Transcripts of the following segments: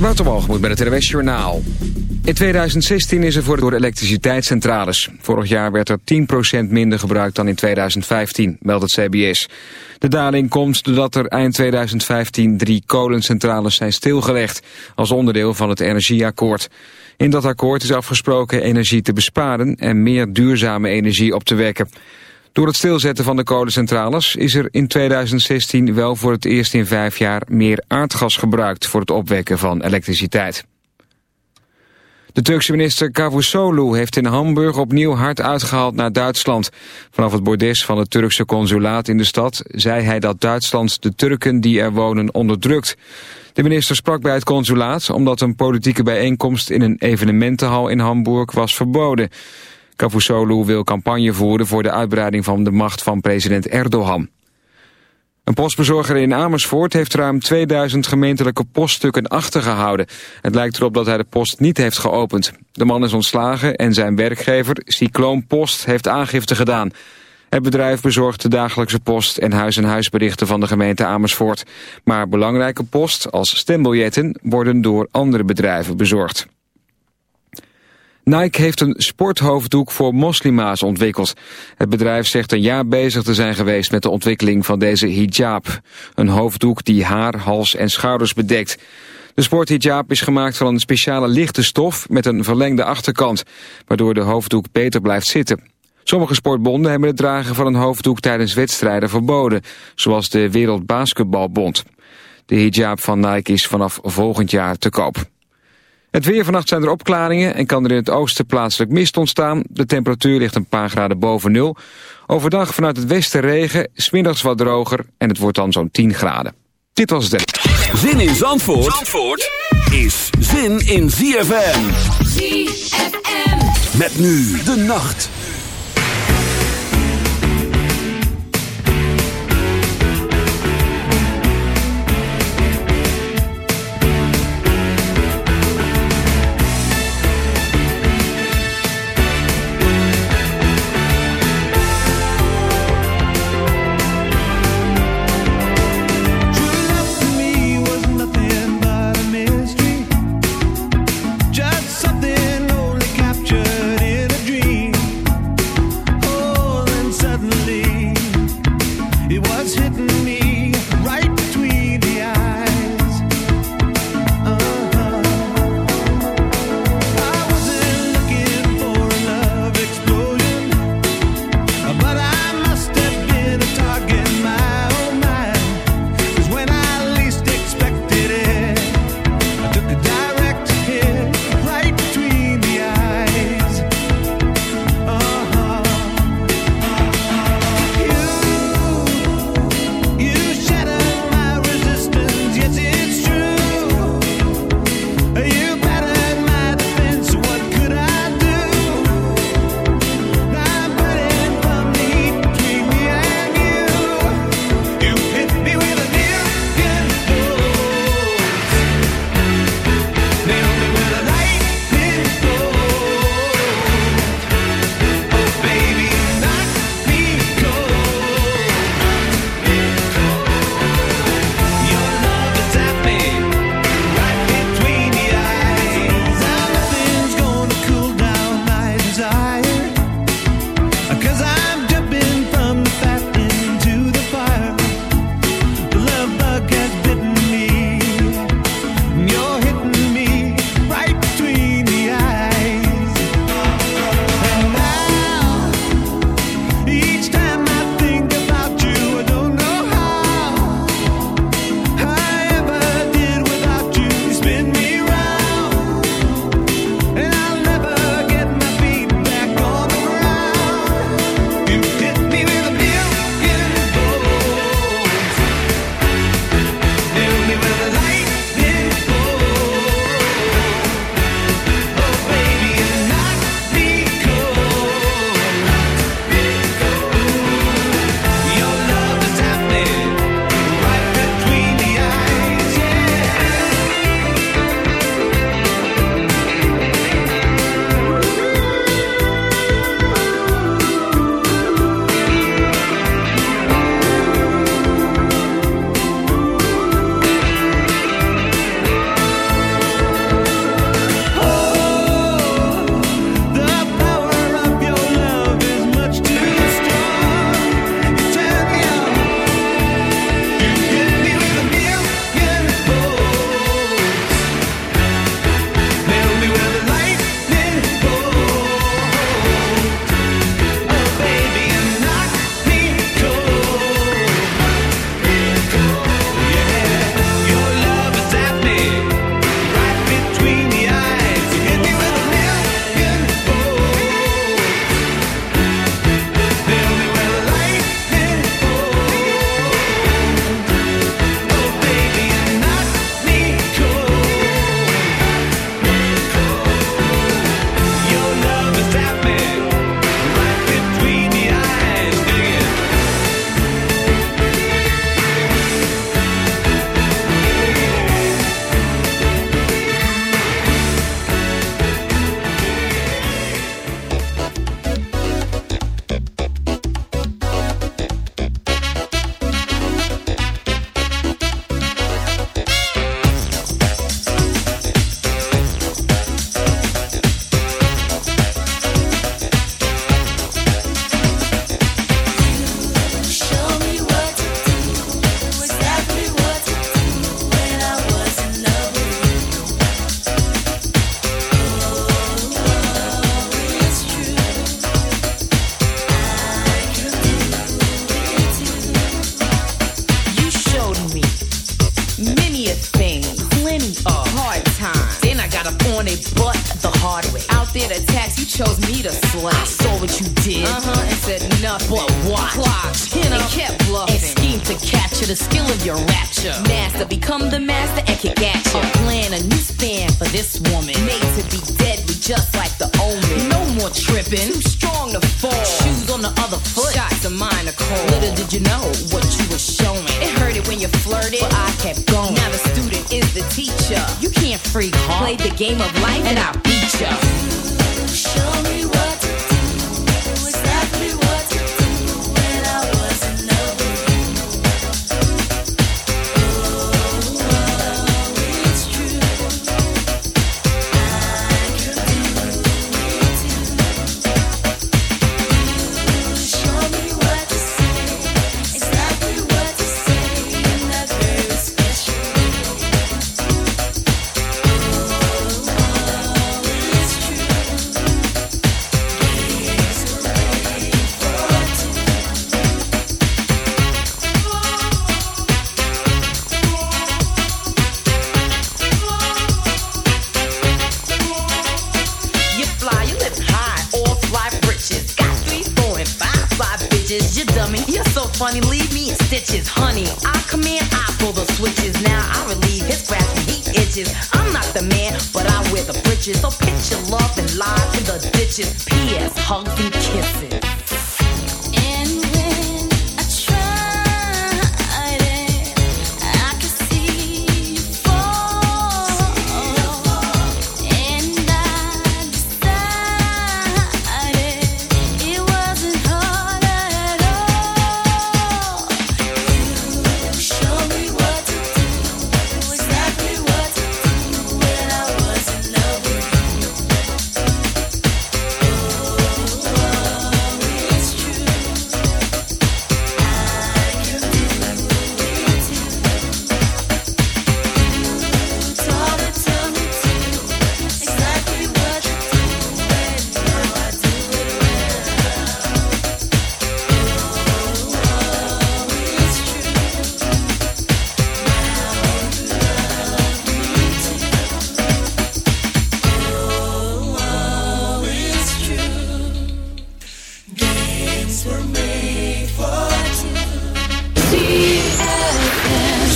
Waterwalgemoed bij het RWS Journaal. In 2016 is er voor door elektriciteitscentrales. Vorig jaar werd er 10% minder gebruikt dan in 2015, meldt het CBS. De daling komt doordat er eind 2015 drie kolencentrales zijn stilgelegd... als onderdeel van het energieakkoord. In dat akkoord is afgesproken energie te besparen... en meer duurzame energie op te wekken. Door het stilzetten van de kolencentrales is er in 2016 wel voor het eerst in vijf jaar meer aardgas gebruikt voor het opwekken van elektriciteit. De Turkse minister Cavusoglu heeft in Hamburg opnieuw hard uitgehaald naar Duitsland. Vanaf het bordes van het Turkse consulaat in de stad zei hij dat Duitsland de Turken die er wonen onderdrukt. De minister sprak bij het consulaat omdat een politieke bijeenkomst in een evenementenhal in Hamburg was verboden. Cavusoglu wil campagne voeren voor de uitbreiding van de macht van president Erdogan. Een postbezorger in Amersfoort heeft ruim 2000 gemeentelijke poststukken achtergehouden. Het lijkt erop dat hij de post niet heeft geopend. De man is ontslagen en zijn werkgever, Cycloon Post, heeft aangifte gedaan. Het bedrijf bezorgt de dagelijkse post en huis-en-huisberichten van de gemeente Amersfoort. Maar belangrijke post, als stembiljetten, worden door andere bedrijven bezorgd. Nike heeft een sporthoofddoek voor moslima's ontwikkeld. Het bedrijf zegt een jaar bezig te zijn geweest met de ontwikkeling van deze hijab. Een hoofddoek die haar, hals en schouders bedekt. De sporthijab is gemaakt van een speciale lichte stof met een verlengde achterkant, waardoor de hoofddoek beter blijft zitten. Sommige sportbonden hebben het dragen van een hoofddoek tijdens wedstrijden verboden, zoals de Wereldbasketbalbond. De hijab van Nike is vanaf volgend jaar te koop. Het weer vannacht zijn er opklaringen en kan er in het oosten plaatselijk mist ontstaan. De temperatuur ligt een paar graden boven nul. Overdag vanuit het westen regen, smiddags wat droger en het wordt dan zo'n 10 graden. Dit was het. Zin in Zandvoort, Zandvoort is zin in ZFM. ZFM. Met nu de nacht.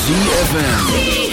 ZFM.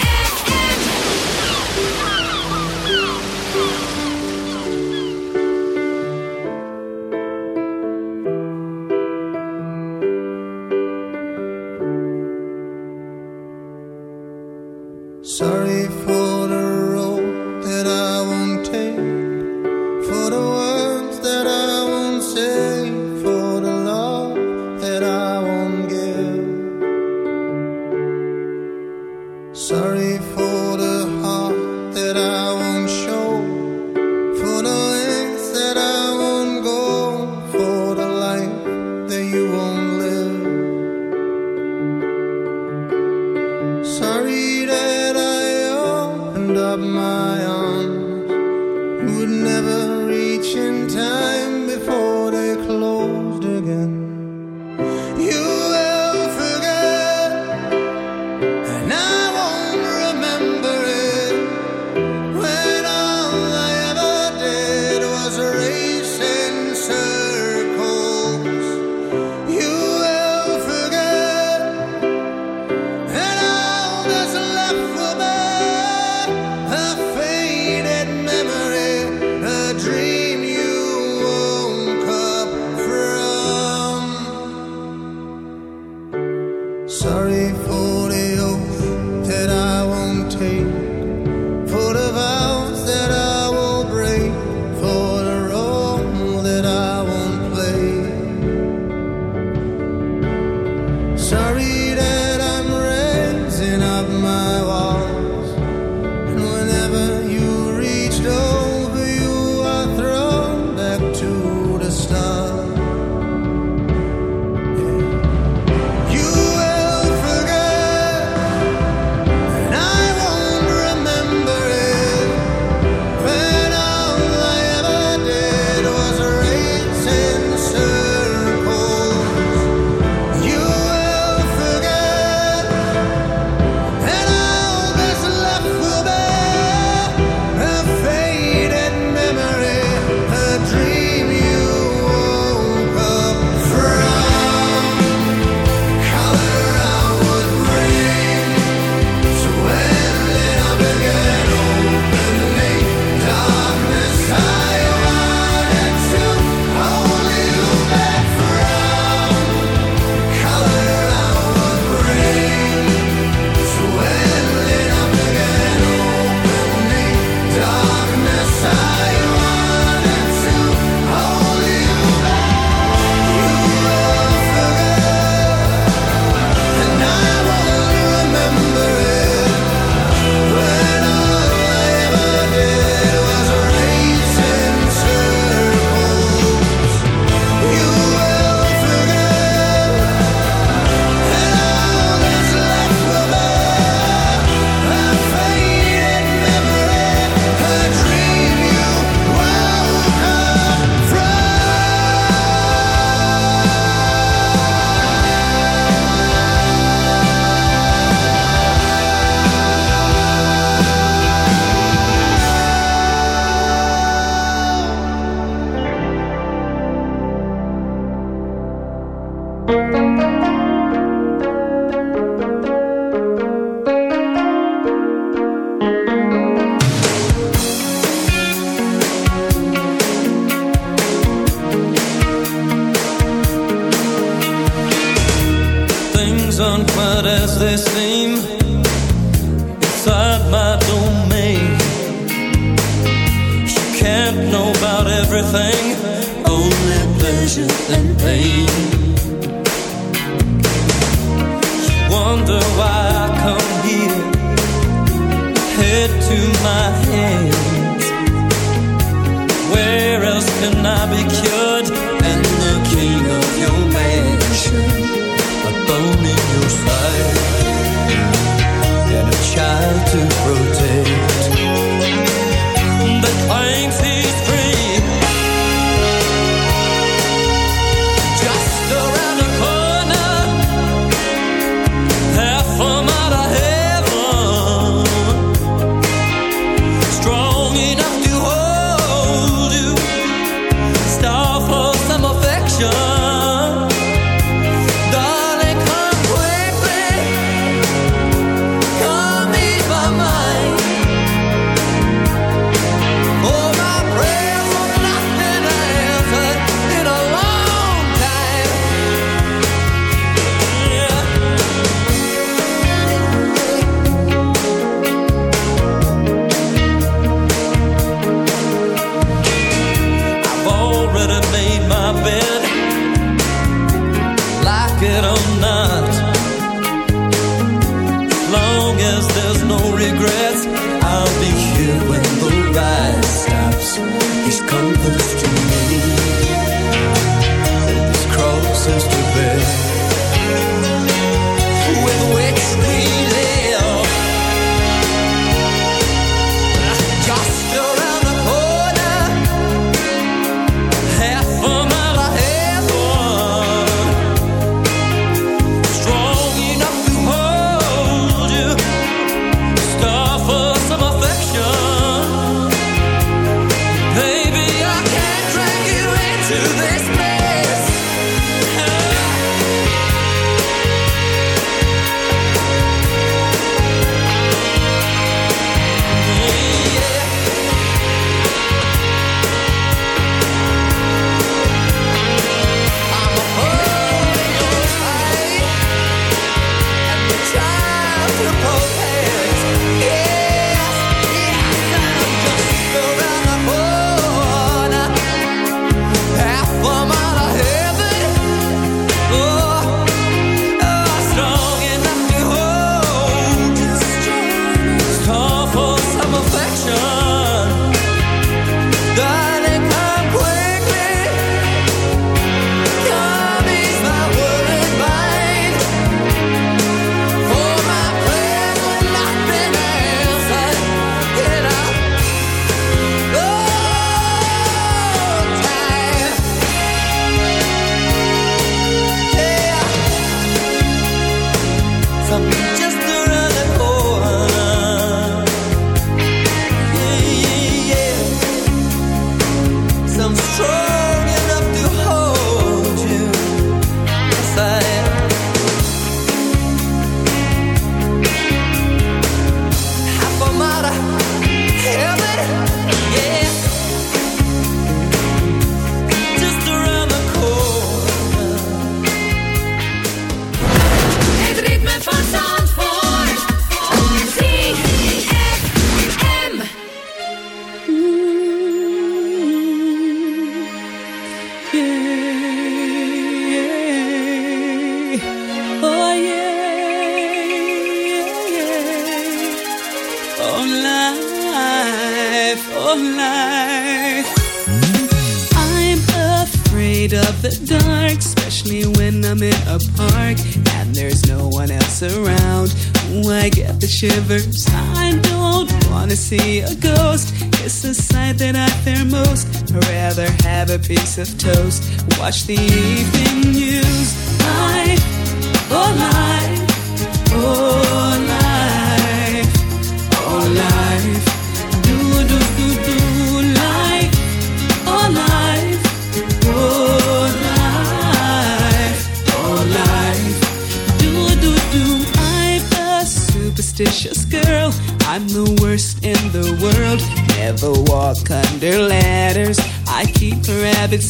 Piece of toast. Watch the evening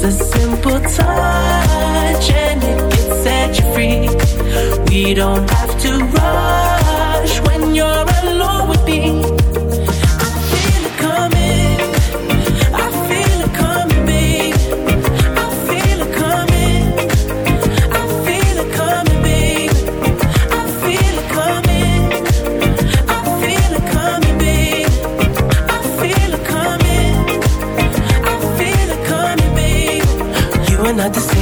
Just a simple touch and it can set you free. We don't have to rush when you're alone with me.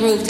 Groove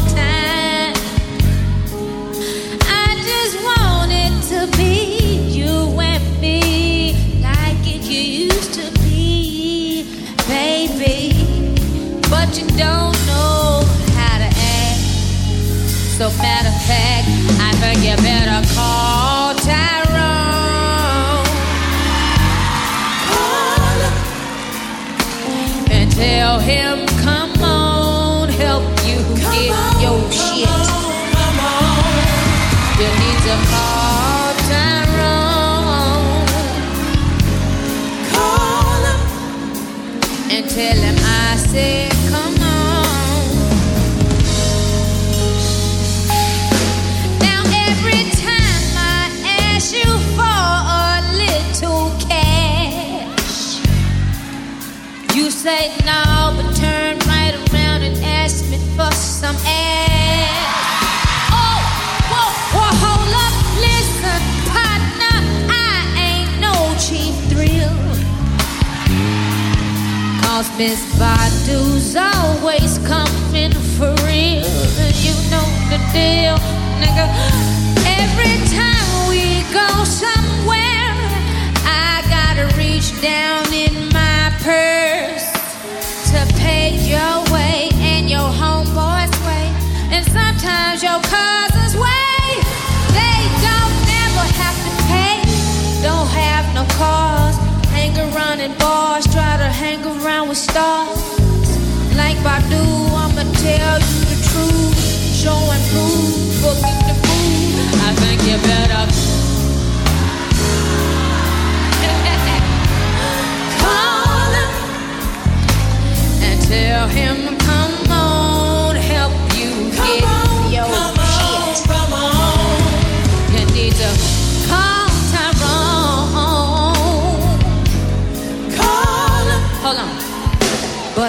you better call Tyrone. Call him and tell him, come on, help you get your shit. You need to call some ass. Oh, whoa, whoa, hold up, listen, partner, I ain't no cheap thrill. Cause Miss Badu's always coming for real. You know the deal, nigga. Your cousin's way. They don't never have to pay, don't have no cars. Hang around in bars, try to hang around with stars. Like I'ma tell you the truth. Show and prove, food. I think you better call him and tell him,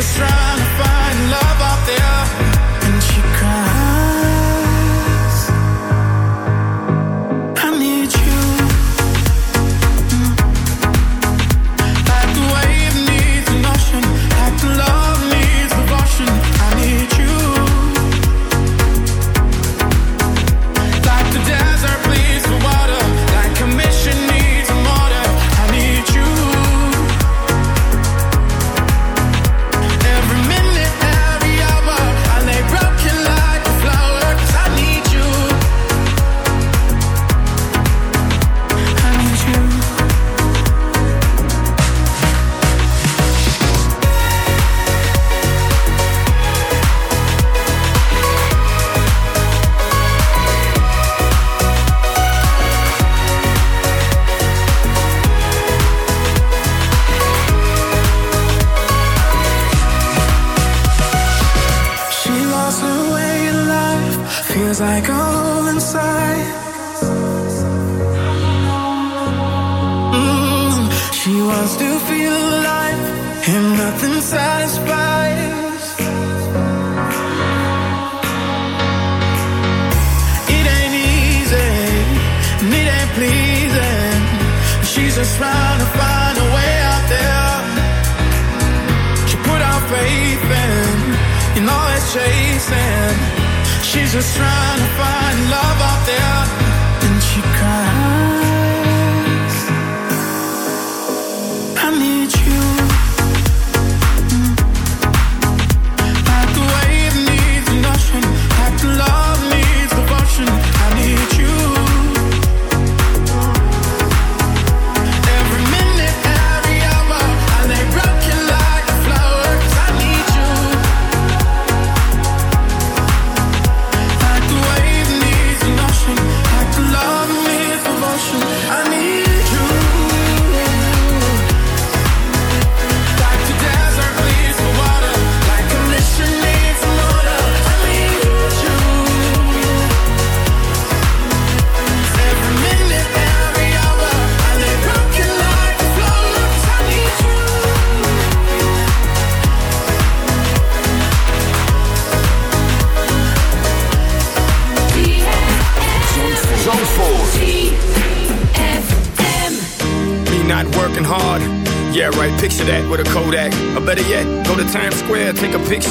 Just trying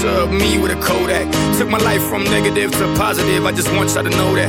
of me with a Kodak. Took my life from negative to positive, I just want y'all to know that.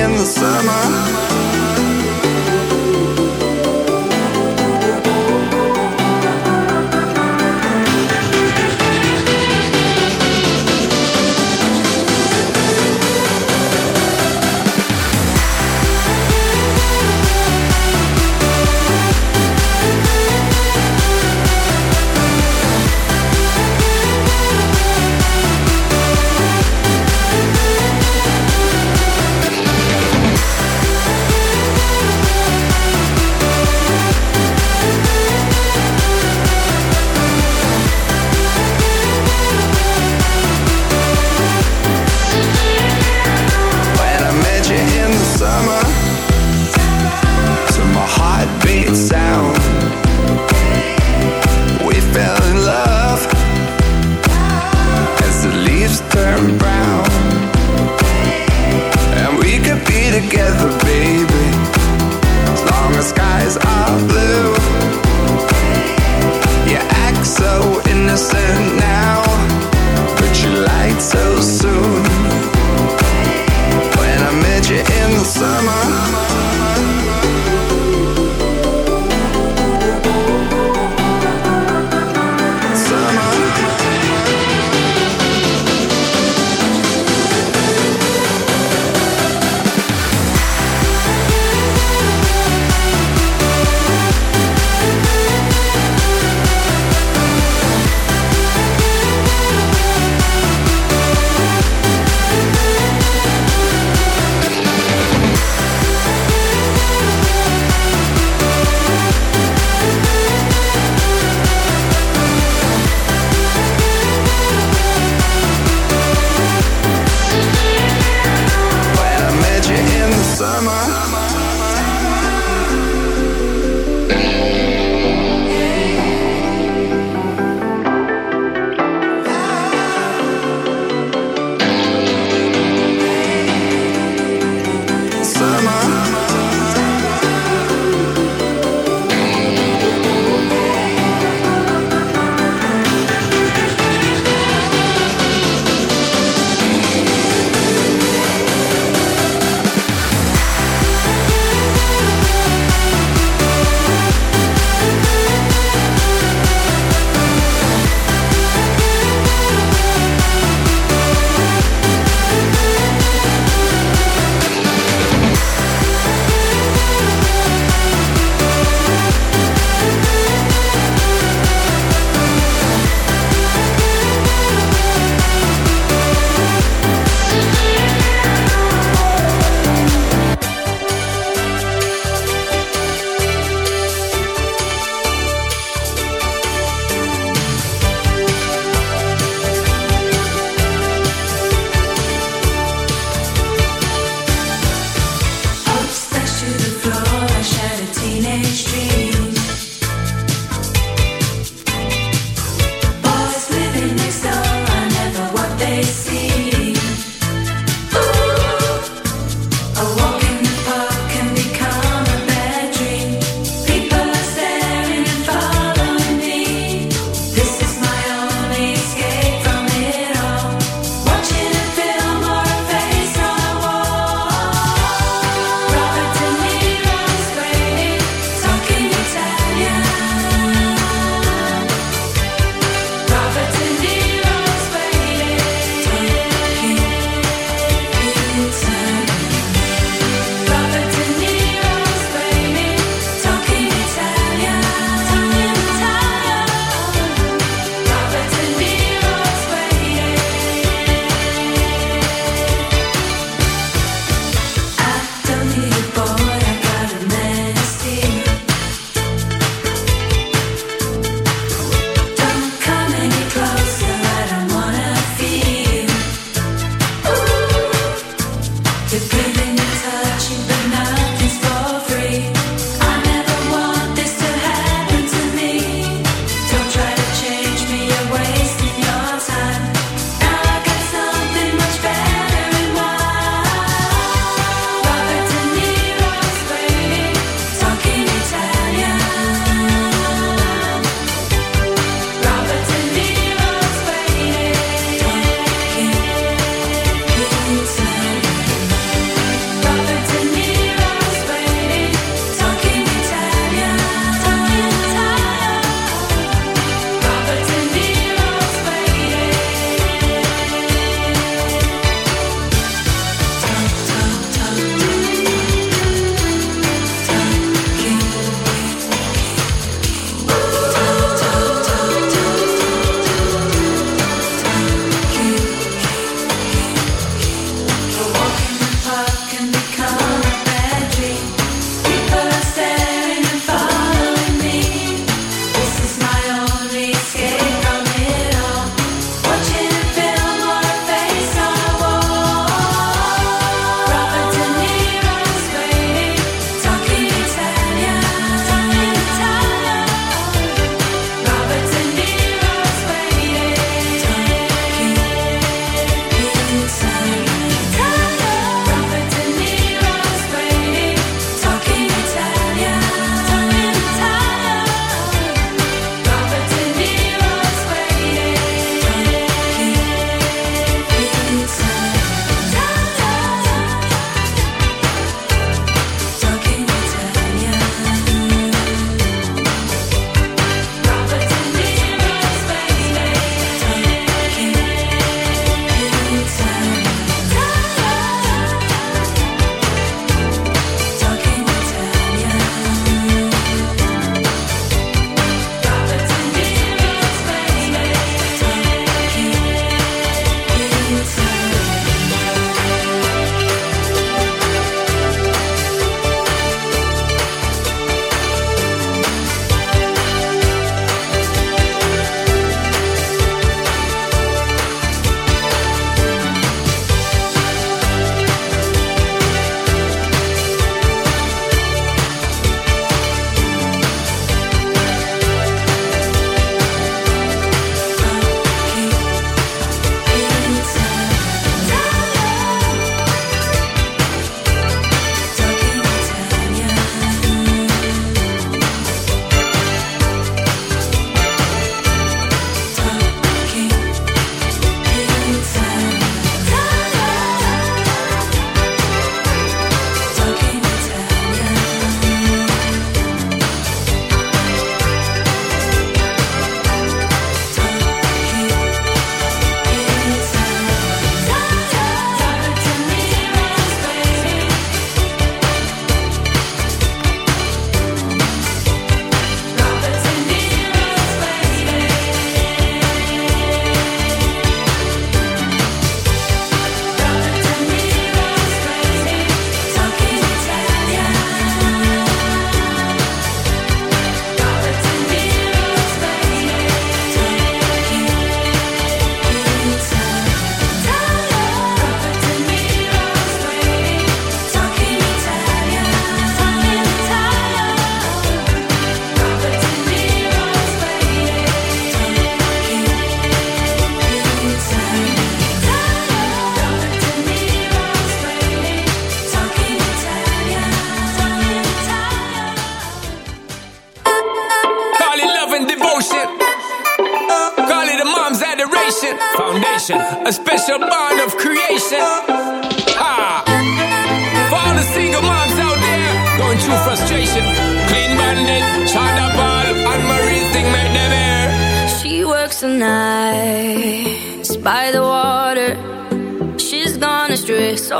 in the summer.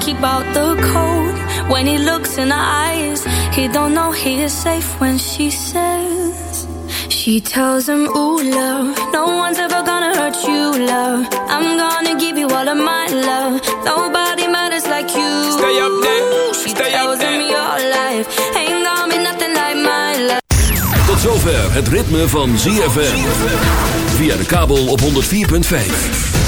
keep out the cold. When he looks in her eyes, he don't know he is safe when she says. She tells him, ooh, love, no one's ever gonna hurt you, love. I'm gonna give you all of my love. Nobody matters like you. Stay up there, She stay up tells him your life ain't gonna be nothing like my life. Tot zover het ritme van ZFM. Via de kabel op 104.5.